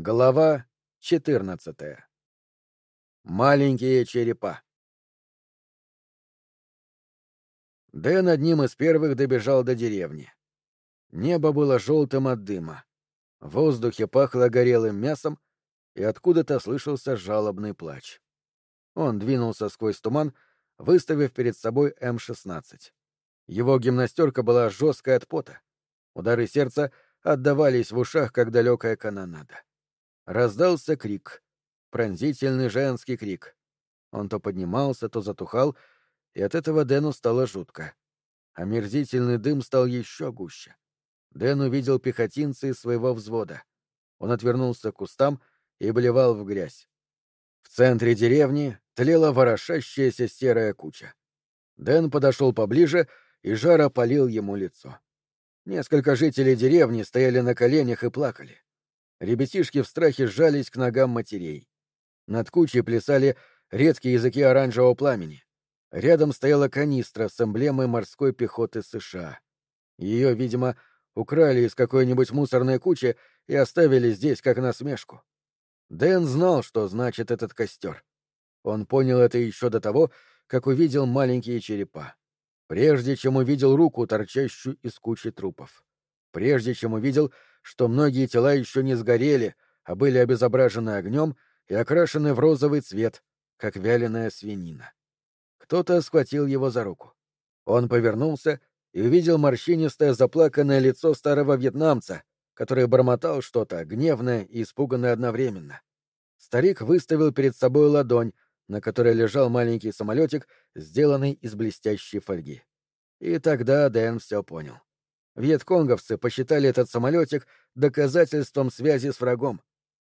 Глава 14. Маленькие черепа. Дэн одним из первых добежал до деревни. Небо было желтым от дыма. В воздухе пахло горелым мясом, и откуда-то слышался жалобный плач. Он двинулся сквозь туман, выставив перед собой М-16. Его гимнастерка была жесткой от пота. Удары сердца отдавались в ушах, как далекая канонада. Раздался крик. Пронзительный женский крик. Он то поднимался, то затухал, и от этого Дэну стало жутко. Омерзительный дым стал еще гуще. Дэн увидел пехотинца из своего взвода. Он отвернулся к кустам и блевал в грязь. В центре деревни тлела ворошащаяся серая куча. Дэн подошел поближе, и жар опалил ему лицо. Несколько жителей деревни стояли на коленях и плакали. Ребятишки в страхе сжались к ногам матерей. Над кучей плясали редкие языки оранжевого пламени. Рядом стояла канистра с эмблемой морской пехоты США. Ее, видимо, украли из какой-нибудь мусорной кучи и оставили здесь как насмешку. Дэн знал, что значит этот костер. Он понял это еще до того, как увидел маленькие черепа. Прежде чем увидел руку, торчащую из кучи трупов. Прежде чем увидел что многие тела еще не сгорели, а были обезображены огнем и окрашены в розовый цвет, как вяленая свинина. Кто-то схватил его за руку. Он повернулся и увидел морщинистое заплаканное лицо старого вьетнамца, который бормотал что-то, гневное и испуганное одновременно. Старик выставил перед собой ладонь, на которой лежал маленький самолетик, сделанный из блестящей фольги. И тогда Дэн все понял. Вьетконговцы посчитали этот самолетик доказательством связи с врагом.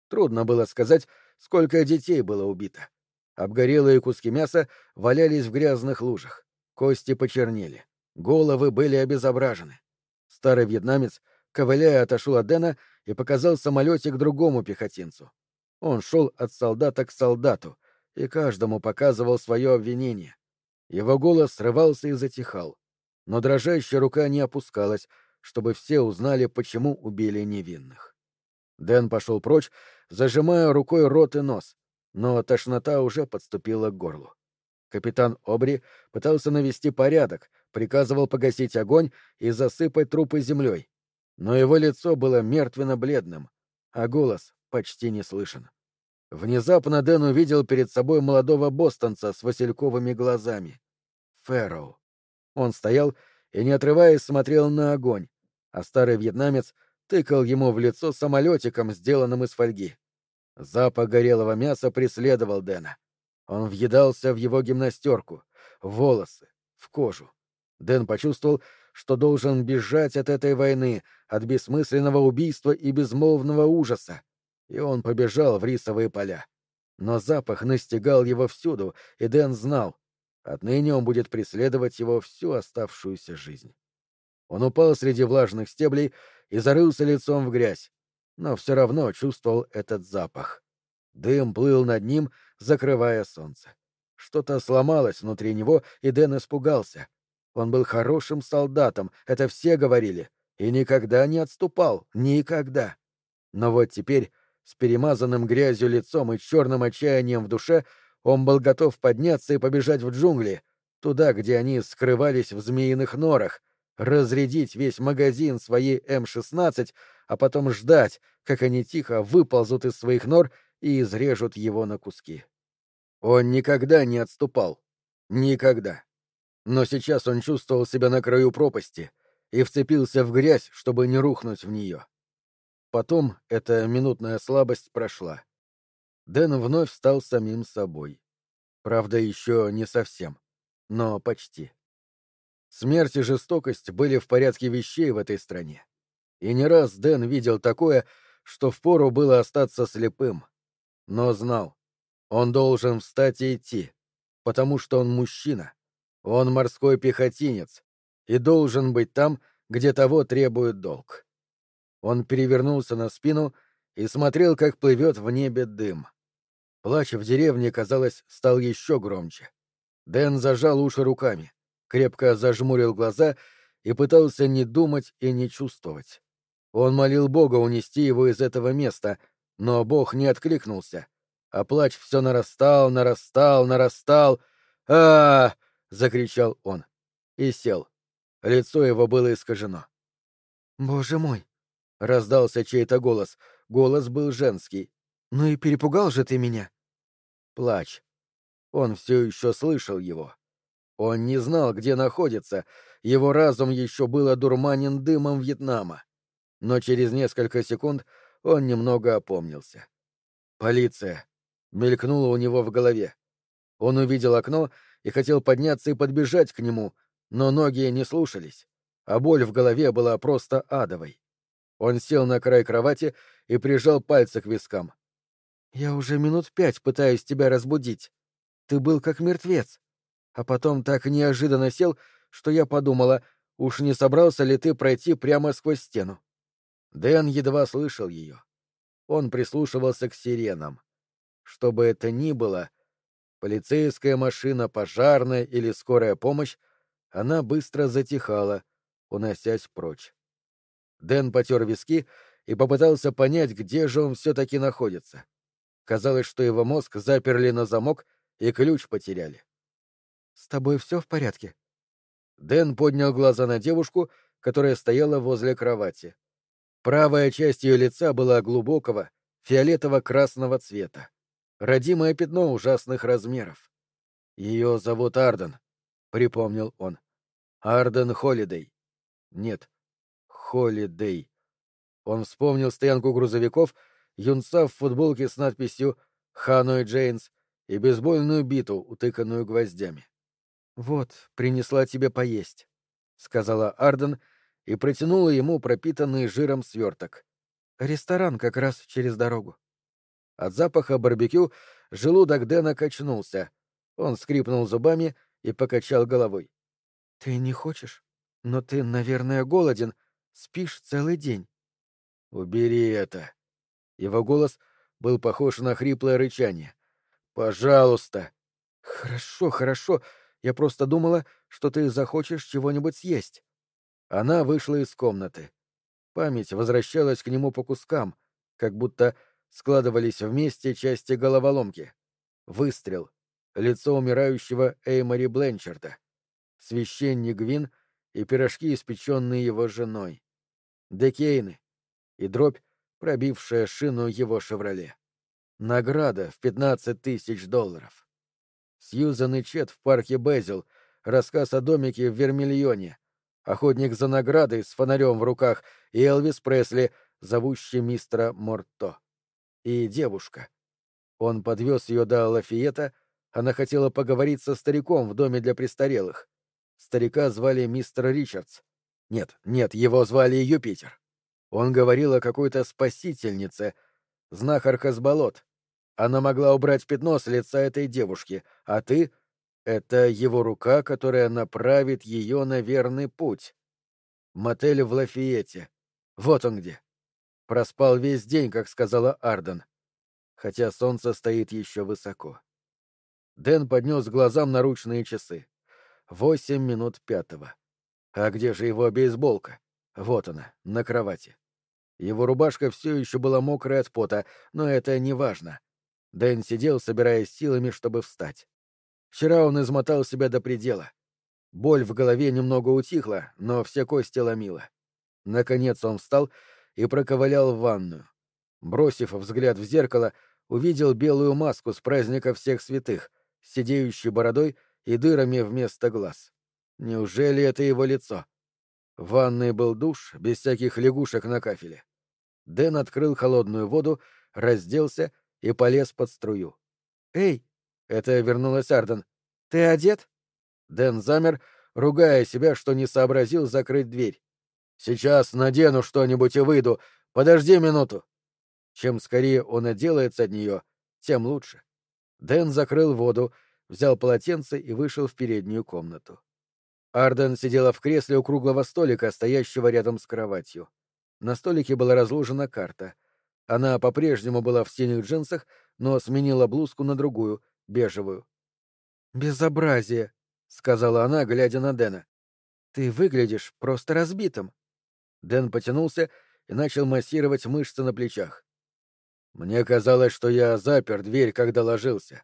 Трудно было сказать, сколько детей было убито. Обгорелые куски мяса валялись в грязных лужах. Кости почернели. Головы были обезображены. Старый вьетнамец, ковыляя, отошел от Дэна и показал самолетик другому пехотинцу. Он шел от солдата к солдату и каждому показывал свое обвинение. Его голос срывался и затихал но дрожащая рука не опускалась, чтобы все узнали, почему убили невинных. Дэн пошел прочь, зажимая рукой рот и нос, но тошнота уже подступила к горлу. Капитан Обри пытался навести порядок, приказывал погасить огонь и засыпать трупы землей. Но его лицо было мертвенно-бледным, а голос почти не слышен. Внезапно Дэн увидел перед собой молодого бостонца с васильковыми глазами. Фэрроу. Он стоял и, не отрываясь, смотрел на огонь, а старый вьетнамец тыкал ему в лицо самолетиком, сделанным из фольги. Запах горелого мяса преследовал Дэна. Он въедался в его гимнастерку, в волосы, в кожу. Дэн почувствовал, что должен бежать от этой войны, от бессмысленного убийства и безмолвного ужаса. И он побежал в рисовые поля. Но запах настигал его всюду, и Дэн знал, Отныне он будет преследовать его всю оставшуюся жизнь. Он упал среди влажных стеблей и зарылся лицом в грязь, но все равно чувствовал этот запах. Дым плыл над ним, закрывая солнце. Что-то сломалось внутри него, и Дэн испугался. Он был хорошим солдатом, это все говорили, и никогда не отступал, никогда. Но вот теперь, с перемазанным грязью лицом и черным отчаянием в душе, он был готов подняться и побежать в джунгли, туда, где они скрывались в змеиных норах, разрядить весь магазин своей М-16, а потом ждать, как они тихо выползут из своих нор и изрежут его на куски. Он никогда не отступал. Никогда. Но сейчас он чувствовал себя на краю пропасти и вцепился в грязь, чтобы не рухнуть в нее. Потом эта минутная слабость прошла. Дэн вновь стал самим собой. Правда, еще не совсем, но почти. Смерть и жестокость были в порядке вещей в этой стране. И не раз Дэн видел такое, что впору было остаться слепым. Но знал, он должен встать и идти, потому что он мужчина, он морской пехотинец и должен быть там, где того требует долг. Он перевернулся на спину и смотрел, как плывет в небе дым. Плач в деревне, казалось, стал еще громче. Дэн зажал уши руками, крепко зажмурил глаза и пытался не думать и не чувствовать. Он молил Бога унести его из этого места, Но бог не откликнулся, а плач все нарастал, нарастал, нарастал. а, -а, -а закричал он и сел. Лицо его было искажено. «Боже мой!» — раздался чей-то голос. Голос был женский. «Ну и перепугал же ты меня!» Плач. Он все еще слышал его. Он не знал, где находится, его разум еще был одурманен дымом Вьетнама. Но через несколько секунд он немного опомнился. «Полиция!» — мелькнуло у него в голове. Он увидел окно и хотел подняться и подбежать к нему, но ноги не слушались, а боль в голове была просто адовой. Он сел на край кровати и прижал пальцы к вискам. «Я уже минут пять пытаюсь тебя разбудить. Ты был как мертвец. А потом так неожиданно сел, что я подумала, уж не собрался ли ты пройти прямо сквозь стену». Дэн едва слышал ее. Он прислушивался к сиренам. Что бы это ни было, полицейская машина, пожарная или скорая помощь, она быстро затихала, уносясь прочь. Дэн потер виски и попытался понять, где же он все-таки находится. Казалось, что его мозг заперли на замок и ключ потеряли. — С тобой все в порядке? Дэн поднял глаза на девушку, которая стояла возле кровати. Правая часть ее лица была глубокого, фиолетово-красного цвета. Родимое пятно ужасных размеров. Ее зовут Арден, припомнил он. Арден Холидей. Нет, Холидей. Он вспомнил стоянку грузовиков, юнца в футболке с надписью «Ханой Джейнс» и бейсбольную биту, утыканную гвоздями. «Вот, принесла тебе поесть», — сказала Арден и протянула ему пропитанный жиром сверток. «Ресторан как раз через дорогу». От запаха барбекю желудок Дэна качнулся. Он скрипнул зубами и покачал головой. «Ты не хочешь? Но ты, наверное, голоден. Спишь целый день». «Убери это». Его голос был похож на хриплое рычание. «Пожалуйста». «Хорошо, хорошо. Я просто думала, что ты захочешь чего-нибудь съесть». Она вышла из комнаты. Память возвращалась к нему по кускам, как будто складывались вместе части головоломки. Выстрел. Лицо умирающего Эймори Бленчарда священник Гвин и пирожки, испеченные его женой. Декейны и дробь, пробившая шину его «Шевроле». Награда в пятнадцать тысяч долларов. Сьюзан и Чет в парке Безил, рассказ о домике в Вермильоне, охотник за наградой с фонарем в руках и Элвис Пресли, зовущий мистера Морто. И девушка. Он подвез ее до Лафиета, она хотела поговорить со стариком в доме для престарелых. Старика звали мистер Ричардс. Нет, нет, его звали Юпитер. Он говорил о какой-то спасительнице, знахарка с болот. Она могла убрать пятно с лица этой девушки, а ты — это его рука, которая направит ее на верный путь. Мотель в Лафиете. Вот он где. Проспал весь день, как сказала Арден. Хотя солнце стоит еще высоко. Дэн поднес глазам наручные часы. Восемь минут пятого. А где же его бейсболка? Вот она, на кровати. Его рубашка все еще была мокрая от пота, но это не важно. Дэн сидел, собираясь силами, чтобы встать. Вчера он измотал себя до предела. Боль в голове немного утихла, но все кости ломила. Наконец он встал и проковылял в ванную. Бросив взгляд в зеркало, увидел белую маску с праздника всех святых, сидеющей бородой и дырами вместо глаз. Неужели это его лицо? В ванной был душ, без всяких лягушек на кафеле. Дэн открыл холодную воду, разделся и полез под струю. «Эй!» — это вернулась Арден. «Ты одет?» Дэн замер, ругая себя, что не сообразил закрыть дверь. «Сейчас надену что-нибудь и выйду. Подожди минуту». Чем скорее он отделается от нее, тем лучше. Дэн закрыл воду, взял полотенце и вышел в переднюю комнату. Арден сидела в кресле у круглого столика, стоящего рядом с кроватью. На столике была разложена карта. Она по-прежнему была в синих джинсах, но сменила блузку на другую, бежевую. «Безобразие», — сказала она, глядя на Дэна. «Ты выглядишь просто разбитым». Дэн потянулся и начал массировать мышцы на плечах. Мне казалось, что я запер дверь, когда ложился.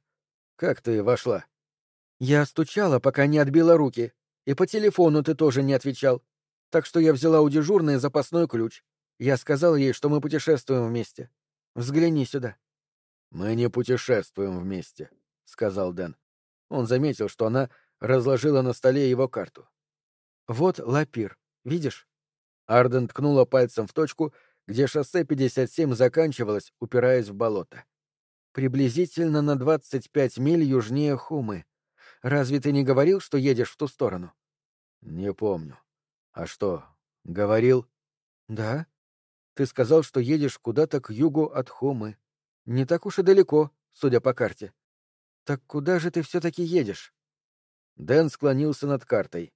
Как ты вошла? Я стучала, пока не отбила руки, и по телефону ты тоже не отвечал. Так что я взяла у дежурной запасной ключ. Я сказал ей, что мы путешествуем вместе. Взгляни сюда. Мы не путешествуем вместе, сказал Дэн. Он заметил, что она разложила на столе его карту. Вот Лапир, видишь? Арден ткнула пальцем в точку, где шоссе 57 заканчивалось, упираясь в болото. Приблизительно на 25 миль южнее Хумы. Разве ты не говорил, что едешь в ту сторону? Не помню. А что, говорил? Да. Ты сказал, что едешь куда-то к югу от Хумы. Не так уж и далеко, судя по карте. Так куда же ты все-таки едешь? Дэн склонился над картой.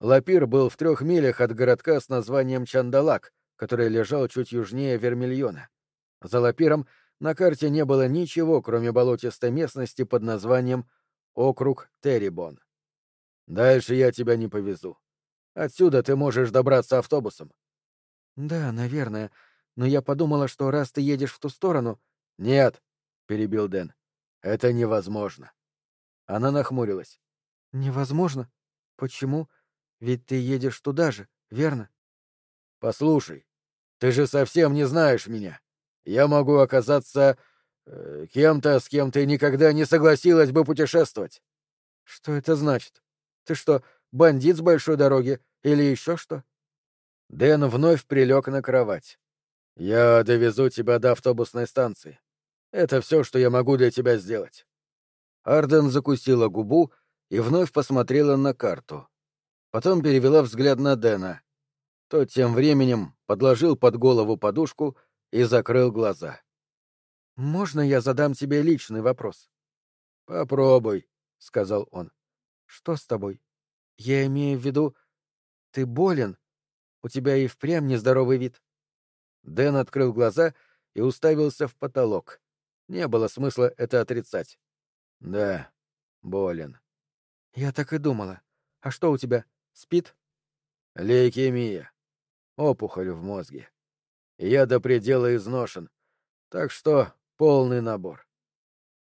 Лапир был в трех милях от городка с названием Чандалак, который лежал чуть южнее Вермильона. За Лапиром на карте не было ничего, кроме болотистой местности под названием округ Террибон. Дальше я тебя не повезу. Отсюда ты можешь добраться автобусом. Да, наверное. Но я подумала, что раз ты едешь в ту сторону... Нет, перебил Дэн. Это невозможно. Она нахмурилась. Невозможно? Почему? Ведь ты едешь туда же, верно? Послушай, ты же совсем не знаешь меня. Я могу оказаться Э, кем-то, с кем ты никогда не согласилась бы путешествовать. Что это значит? Ты что, бандит с большой дороги или еще что? Дэн вновь прилег на кровать. Я довезу тебя до автобусной станции. Это все, что я могу для тебя сделать. Арден закусила губу и вновь посмотрела на карту. Потом перевела взгляд на Дэна. Тот тем временем подложил под голову подушку и закрыл глаза. «Можно я задам тебе личный вопрос?» «Попробуй», — сказал он. «Что с тобой? Я имею в виду, ты болен? У тебя и впрямь нездоровый вид». Дэн открыл глаза и уставился в потолок. Не было смысла это отрицать. «Да, болен». «Я так и думала. А что у тебя, спит?» «Лейкемия. Опухоль в мозге. Я до предела изношен. Так что Полный набор.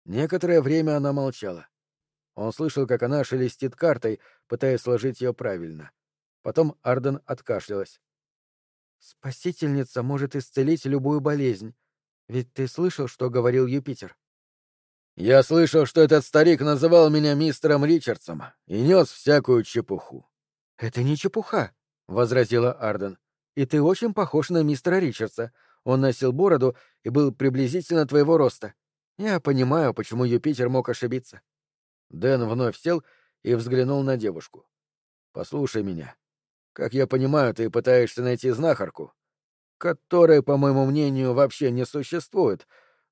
Некоторое время она молчала. Он слышал, как она шелестит картой, пытаясь сложить ее правильно. Потом Арден откашлялась. «Спасительница может исцелить любую болезнь. Ведь ты слышал, что говорил Юпитер?» «Я слышал, что этот старик называл меня мистером Ричардсом и нес всякую чепуху». «Это не чепуха», — возразила Арден. «И ты очень похож на мистера Ричардса. Он носил бороду и был приблизительно твоего роста. Я понимаю, почему Юпитер мог ошибиться. Дэн вновь сел и взглянул на девушку. Послушай меня. Как я понимаю, ты пытаешься найти знахарку, которой, по моему мнению, вообще не существует,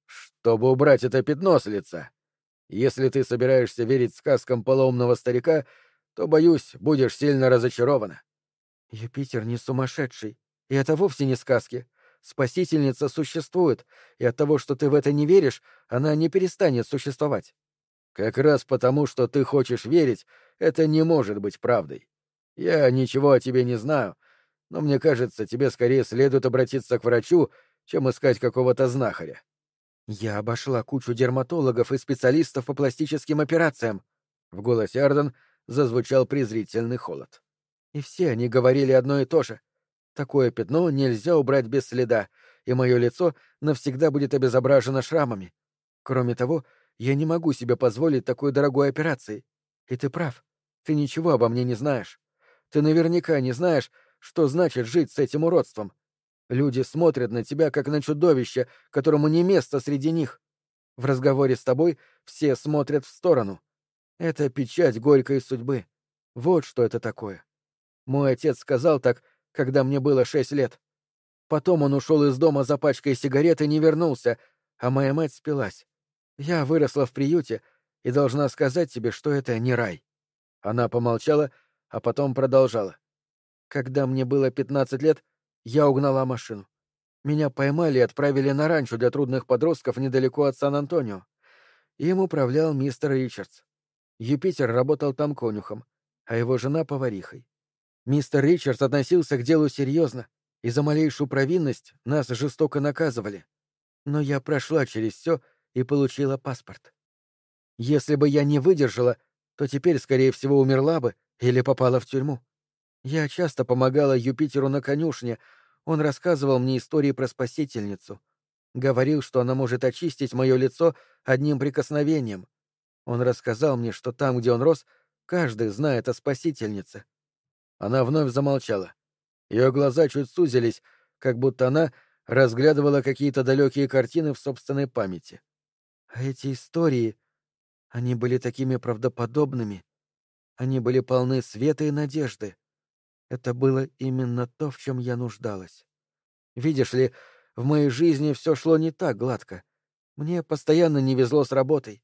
чтобы убрать это пятно с лица. Если ты собираешься верить сказкам полоумного старика, то, боюсь, будешь сильно разочарована. Юпитер не сумасшедший, и это вовсе не сказки. Спасительница существует, и от того, что ты в это не веришь, она не перестанет существовать. Как раз потому, что ты хочешь верить, это не может быть правдой. Я ничего о тебе не знаю, но мне кажется, тебе скорее следует обратиться к врачу, чем искать какого-то знахаря. Я обошла кучу дерматологов и специалистов по пластическим операциям. В голосе Арден зазвучал презрительный холод. И все они говорили одно и то же. Такое пятно нельзя убрать без следа, и мое лицо навсегда будет обезображено шрамами. Кроме того, я не могу себе позволить такой дорогой операции. И ты прав. Ты ничего обо мне не знаешь. Ты наверняка не знаешь, что значит жить с этим уродством. Люди смотрят на тебя, как на чудовище, которому не место среди них. В разговоре с тобой все смотрят в сторону. Это печать горькой судьбы. Вот что это такое. Мой отец сказал так, когда мне было шесть лет. Потом он ушел из дома за пачкой сигарет и не вернулся, а моя мать спилась. Я выросла в приюте и должна сказать тебе, что это не рай. Она помолчала, а потом продолжала. Когда мне было пятнадцать лет, я угнала машину. Меня поймали и отправили на ранчо для трудных подростков недалеко от Сан-Антонио. Им управлял мистер Ричардс. Юпитер работал там конюхом, а его жена — поварихой. Мистер Ричардс относился к делу серьезно, и за малейшую провинность нас жестоко наказывали. Но я прошла через все и получила паспорт. Если бы я не выдержала, то теперь, скорее всего, умерла бы или попала в тюрьму. Я часто помогала Юпитеру на конюшне, он рассказывал мне истории про спасительницу. Говорил, что она может очистить мое лицо одним прикосновением. Он рассказал мне, что там, где он рос, каждый знает о спасительнице. Она вновь замолчала. Ее глаза чуть сузились, как будто она разглядывала какие-то далекие картины в собственной памяти. А эти истории, они были такими правдоподобными. Они были полны света и надежды. Это было именно то, в чем я нуждалась. Видишь ли, в моей жизни все шло не так гладко. Мне постоянно не везло с работой.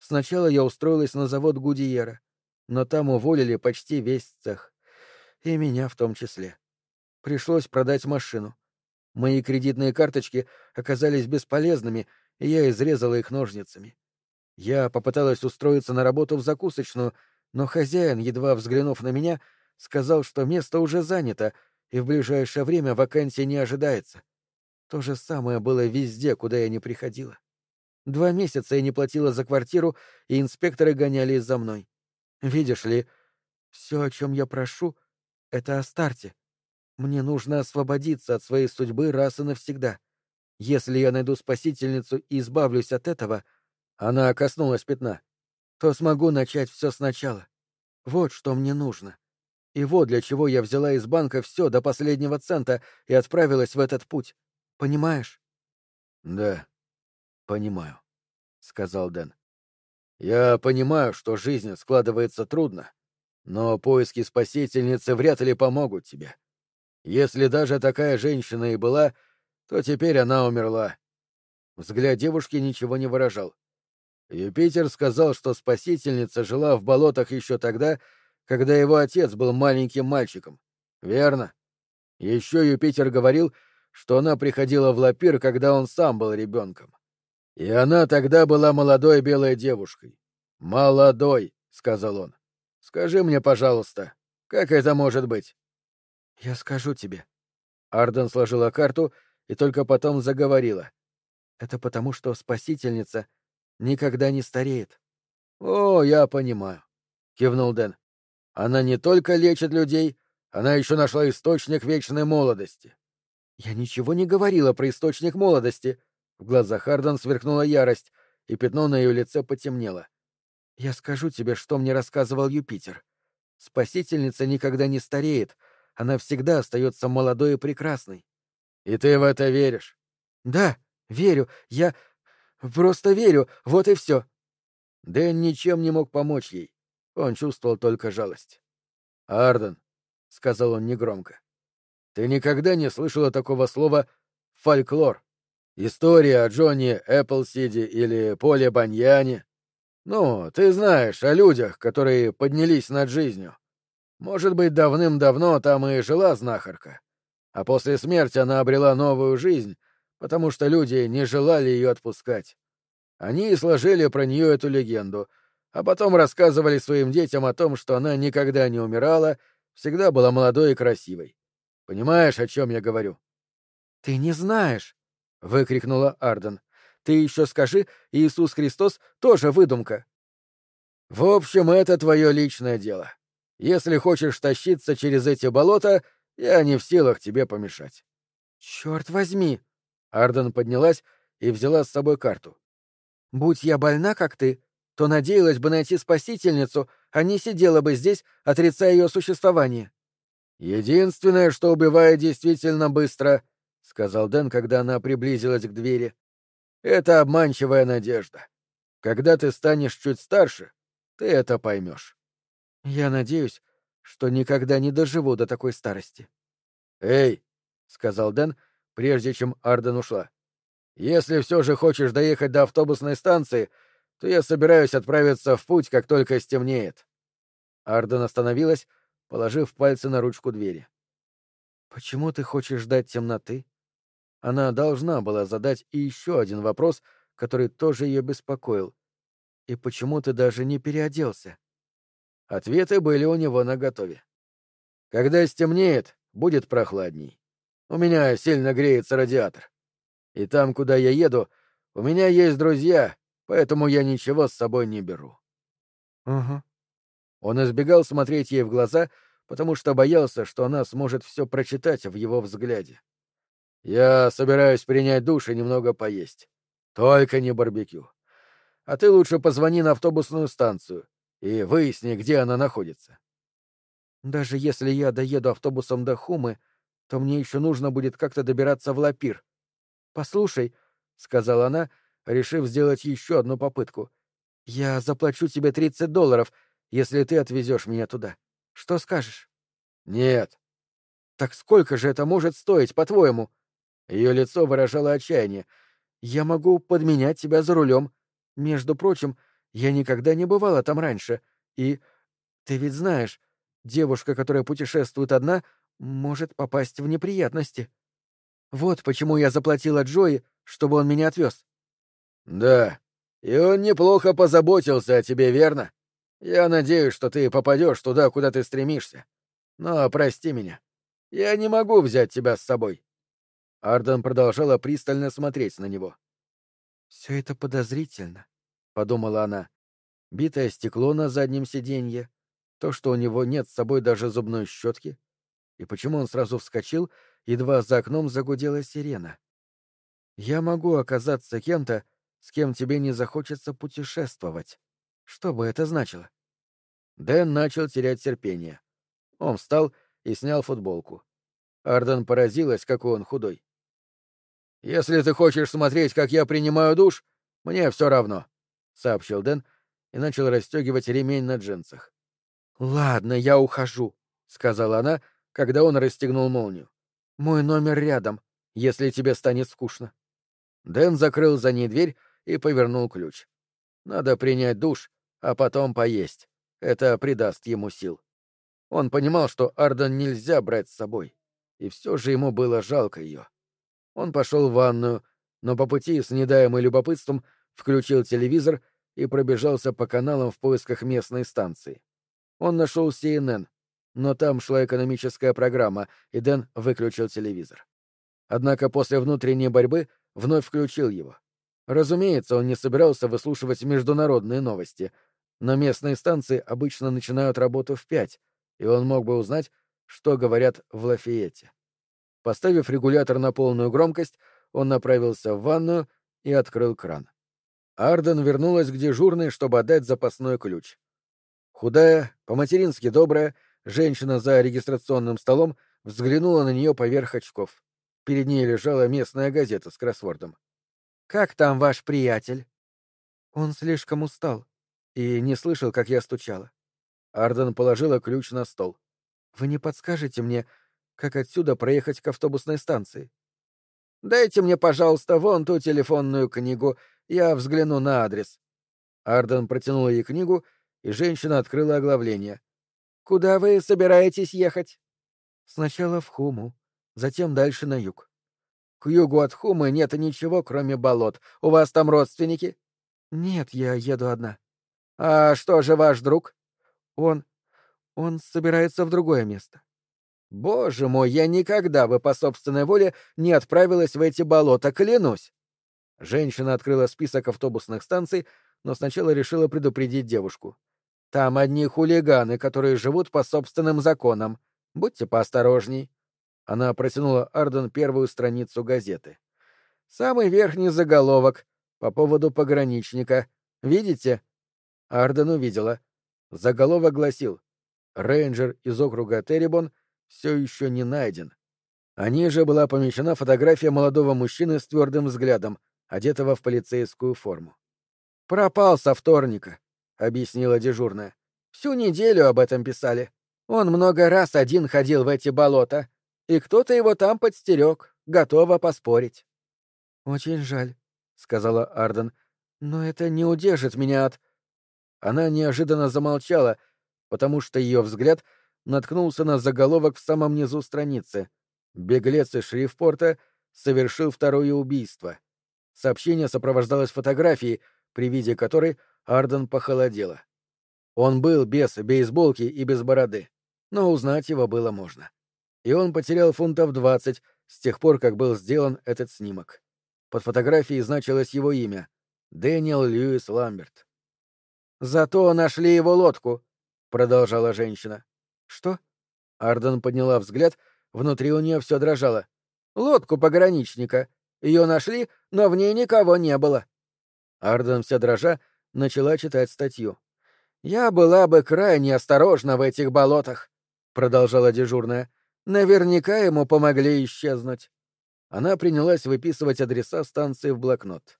Сначала я устроилась на завод Гудиера, но там уволили почти весь цех. И меня в том числе. Пришлось продать машину. Мои кредитные карточки оказались бесполезными, и я изрезала их ножницами. Я попыталась устроиться на работу в закусочную, но хозяин, едва взглянув на меня, сказал, что место уже занято, и в ближайшее время вакансии не ожидается. То же самое было везде, куда я не приходила. Два месяца я не платила за квартиру, и инспекторы гонялись за мной. Видишь ли, все, о чем я прошу, — это о старте. Мне нужно освободиться от своей судьбы раз и навсегда. Если я найду спасительницу и избавлюсь от этого, она коснулась пятна, то смогу начать все сначала. Вот что мне нужно. И вот для чего я взяла из банка все до последнего цента и отправилась в этот путь. Понимаешь? Да, понимаю, сказал Дэн. Я понимаю, что жизнь складывается трудно, но поиски спасительницы вряд ли помогут тебе. Если даже такая женщина и была, то теперь она умерла. Взгляд девушки ничего не выражал. Юпитер сказал, что спасительница жила в болотах еще тогда, когда его отец был маленьким мальчиком. Верно. Еще Юпитер говорил, что она приходила в Лапир, когда он сам был ребенком. И она тогда была молодой белой девушкой. «Молодой», — сказал он. «Скажи мне, пожалуйста, как это может быть?» «Я скажу тебе». Арден сложила карту и только потом заговорила. «Это потому, что спасительница никогда не стареет». «О, я понимаю», — кивнул Дэн. «Она не только лечит людей, она еще нашла источник вечной молодости». «Я ничего не говорила про источник молодости», в глазах Харден сверкнула ярость, и пятно на ее лице потемнело. «Я скажу тебе, что мне рассказывал Юпитер. Спасительница никогда не стареет, она всегда остается молодой и прекрасной». «И ты в это веришь?» «Да, верю. Я просто верю, вот и все». Дэн ничем не мог помочь ей. Он чувствовал только жалость. «Арден», — сказал он негромко, — «ты никогда не слышала такого слова «фольклор»?» История о Джонни Эпплсиде или Поле Баньяне. Ну, ты знаешь о людях, которые поднялись над жизнью. Может быть, давным-давно там и жила знахарка. А после смерти она обрела новую жизнь, потому что люди не желали ее отпускать. Они и сложили про нее эту легенду, а потом рассказывали своим детям о том, что она никогда не умирала, всегда была молодой и красивой. Понимаешь, о чем я говорю? — Ты не знаешь, выкрикнула Арден. Ты еще скажи, Иисус Христос тоже выдумка. В общем, это твое личное дело. Если хочешь тащиться через эти болота, я не в силах тебе помешать. Черт возьми! Арден поднялась и взяла с собой карту. Будь я больна, как ты, то надеялась бы найти спасительницу, а не сидела бы здесь, отрицая ее существование. Единственное, что убивает действительно быстро —— сказал Дэн, когда она приблизилась к двери. «Это обманчивая надежда. Когда ты станешь чуть старше, ты это поймешь». «Я надеюсь, что никогда не доживу до такой старости». «Эй!» — сказал Дэн, прежде чем Арден ушла. «Если все же хочешь доехать до автобусной станции, то я собираюсь отправиться в путь, как только стемнеет». Арден остановилась, положив пальцы на ручку двери. «Почему ты хочешь ждать темноты?» она должна была задать и еще один вопрос, который тоже ее беспокоил. «И почему ты даже не переоделся?» Ответы были у него наготове. «Когда стемнеет, будет прохладней. У меня сильно греется радиатор». И там, куда я еду, у меня есть друзья, поэтому я ничего с собой не беру. Угу. Он избегал смотреть ей в глаза, потому что боялся, что она сможет все прочитать в его взгляде. Я собираюсь принять душ и немного поесть. Только не барбекю. А ты лучше позвони на автобусную станцию и выясни, где она находится. Даже если я доеду автобусом до Хумы, то мне еще нужно будет как-то добираться в Лапир. Послушай, — сказала она, решив сделать еще одну попытку, — я заплачу тебе тридцать долларов, если ты отвезешь меня туда. Что скажешь? — Нет. — Так сколько же это может стоить, по-твоему? Ее лицо выражало отчаяние. — Я могу подменять тебя за рулем. Между прочим, я никогда не бывала там раньше. И ты ведь знаешь, девушка, которая путешествует одна, может попасть в неприятности. Вот почему я заплатила Джои, чтобы он меня отвез. — Да, и он неплохо позаботился о тебе, верно? Я надеюсь, что ты попадешь туда, куда ты стремишься. Но прости меня. Я не могу взять тебя с собой. Арден продолжала пристально смотреть на него. Все это подозрительно, подумала она. Битое стекло на заднем сиденье, то, что у него нет с собой даже зубной щетки, и почему он сразу вскочил, едва за окном загудела сирена. Я могу оказаться кем-то, с кем тебе не захочется путешествовать. Что бы это значило? Дэн начал терять терпение. Он встал и снял футболку. Арден поразилась, какой он худой. «Если ты хочешь смотреть, как я принимаю душ, мне все равно», — сообщил Дэн и начал расстегивать ремень на джинсах. «Ладно, я ухожу», — сказала она, когда он расстегнул молнию. «Мой номер рядом, если тебе станет скучно». Дэн закрыл за ней дверь и повернул ключ. «Надо принять душ, а потом поесть. Это придаст ему сил. Он понимал, что Арден нельзя брать с собой, и все же ему было жалко ее. Он пошел в ванную, но по пути, с недаемым любопытством, включил телевизор и пробежался по каналам в поисках местной станции. Он нашел CNN, но там шла экономическая программа, и Дэн выключил телевизор. Однако после внутренней борьбы вновь включил его. Разумеется, он не собирался выслушивать международные новости — но местные станции обычно начинают работу в пять, и он мог бы узнать, что говорят в Лафиете. Поставив регулятор на полную громкость, он направился в ванную и открыл кран. Арден вернулась к дежурной, чтобы отдать запасной ключ. Худая, по-матерински добрая, женщина за регистрационным столом взглянула на нее поверх очков. Перед ней лежала местная газета с кроссвордом. «Как там ваш приятель?» «Он слишком устал», и не слышал, как я стучала. Арден положила ключ на стол. «Вы не подскажете мне, как отсюда проехать к автобусной станции?» «Дайте мне, пожалуйста, вон ту телефонную книгу, я взгляну на адрес». Арден протянул ей книгу, и женщина открыла оглавление. «Куда вы собираетесь ехать?» «Сначала в Хуму, затем дальше на юг». «К югу от Хумы нет ничего, кроме болот. У вас там родственники?» «Нет, я еду одна». «А что же ваш друг?» «Он... он собирается в другое место». «Боже мой, я никогда бы по собственной воле не отправилась в эти болота, клянусь!» Женщина открыла список автобусных станций, но сначала решила предупредить девушку. «Там одни хулиганы, которые живут по собственным законам. Будьте поосторожней». Она протянула Арден первую страницу газеты. «Самый верхний заголовок по поводу пограничника. Видите? Арден увидела. Заголовок гласил «Рейнджер из округа Террибон все еще не найден». А ниже была помещена фотография молодого мужчины с твердым взглядом, одетого в полицейскую форму. «Пропал со вторника», — объяснила дежурная. «Всю неделю об этом писали. Он много раз один ходил в эти болота, и кто-то его там подстерег, готова поспорить». «Очень жаль», — сказала Арден, — «но это не удержит меня от...» Она неожиданно замолчала, потому что ее взгляд наткнулся на заголовок в самом низу страницы. Беглец из Шрифпорта совершил второе убийство. Сообщение сопровождалось фотографией, при виде которой Арден похолодела. Он был без бейсболки и без бороды, но узнать его было можно. И он потерял фунтов двадцать с тех пор, как был сделан этот снимок. Под фотографией значилось его имя — Дэниел Льюис Ламберт. «Зато нашли его лодку», — продолжала женщина. «Что?» Арден подняла взгляд, внутри у нее все дрожало. «Лодку пограничника. Ее нашли, но в ней никого не было». Арден вся дрожа начала читать статью. «Я была бы крайне осторожна в этих болотах», — продолжала дежурная. «Наверняка ему помогли исчезнуть». Она принялась выписывать адреса станции в блокнот.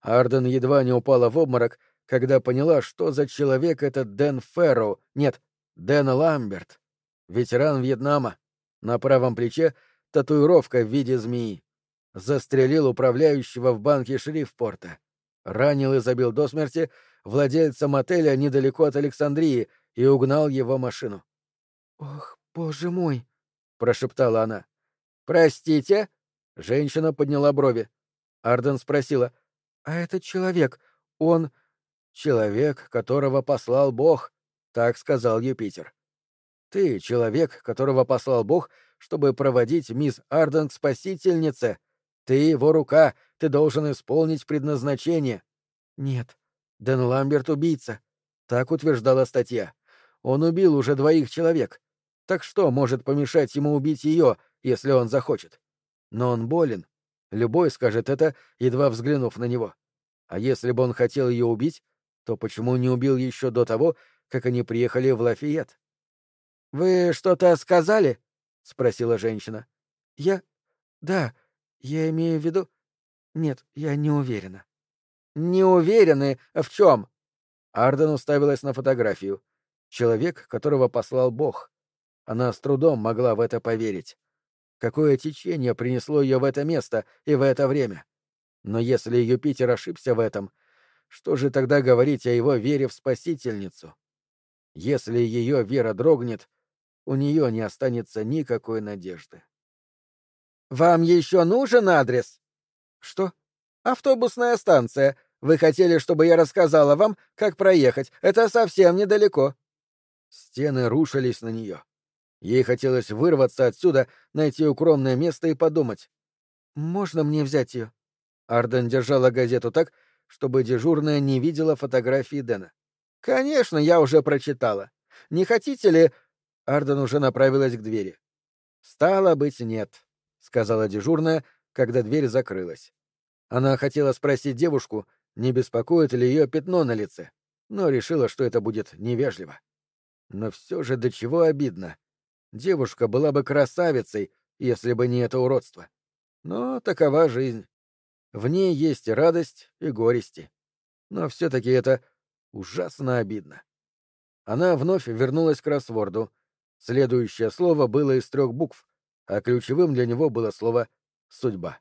Арден едва не упала в обморок, когда поняла, что за человек этот Дэн Ферроу, нет, Дэн Ламберт, ветеран Вьетнама. На правом плече татуировка в виде змеи. Застрелил управляющего в банке Шрифпорта. Ранил и забил до смерти владельца мотеля недалеко от Александрии и угнал его машину. «Ох, боже мой!» — прошептала она. «Простите?» — женщина подняла брови. Арден спросила. «А этот человек, он...» «Человек, которого послал Бог», — так сказал Юпитер. «Ты — человек, которого послал Бог, чтобы проводить мисс Арден к спасительнице. Ты его рука, ты должен исполнить предназначение». «Нет, Дэн Ламберт — убийца», — так утверждала статья. «Он убил уже двоих человек. Так что может помешать ему убить ее, если он захочет? Но он болен. Любой скажет это, едва взглянув на него. А если бы он хотел ее убить, то почему не убил еще до того, как они приехали в Лафиет? — Вы что-то сказали? — спросила женщина. — Я... Да, я имею в виду... Нет, я не уверена. — Не уверены? В чем? Арден уставилась на фотографию. Человек, которого послал Бог. Она с трудом могла в это поверить. Какое течение принесло ее в это место и в это время? Но если Юпитер ошибся в этом, что же тогда говорить о его вере в Спасительницу? Если ее вера дрогнет, у нее не останется никакой надежды. «Вам еще нужен адрес?» «Что?» «Автобусная станция. Вы хотели, чтобы я рассказала вам, как проехать. Это совсем недалеко». Стены рушились на нее. Ей хотелось вырваться отсюда, найти укромное место и подумать. «Можно мне взять ее?» Арден держала газету так, чтобы дежурная не видела фотографии Дэна. «Конечно, я уже прочитала. Не хотите ли...» Арден уже направилась к двери. «Стало быть, нет», — сказала дежурная, когда дверь закрылась. Она хотела спросить девушку, не беспокоит ли ее пятно на лице, но решила, что это будет невежливо. Но все же до чего обидно. Девушка была бы красавицей, если бы не это уродство. Но такова жизнь. В ней есть радость, и горести. Но все-таки это ужасно обидно. Она вновь вернулась к кроссворду. Следующее слово было из трех букв, а ключевым для него было слово «судьба».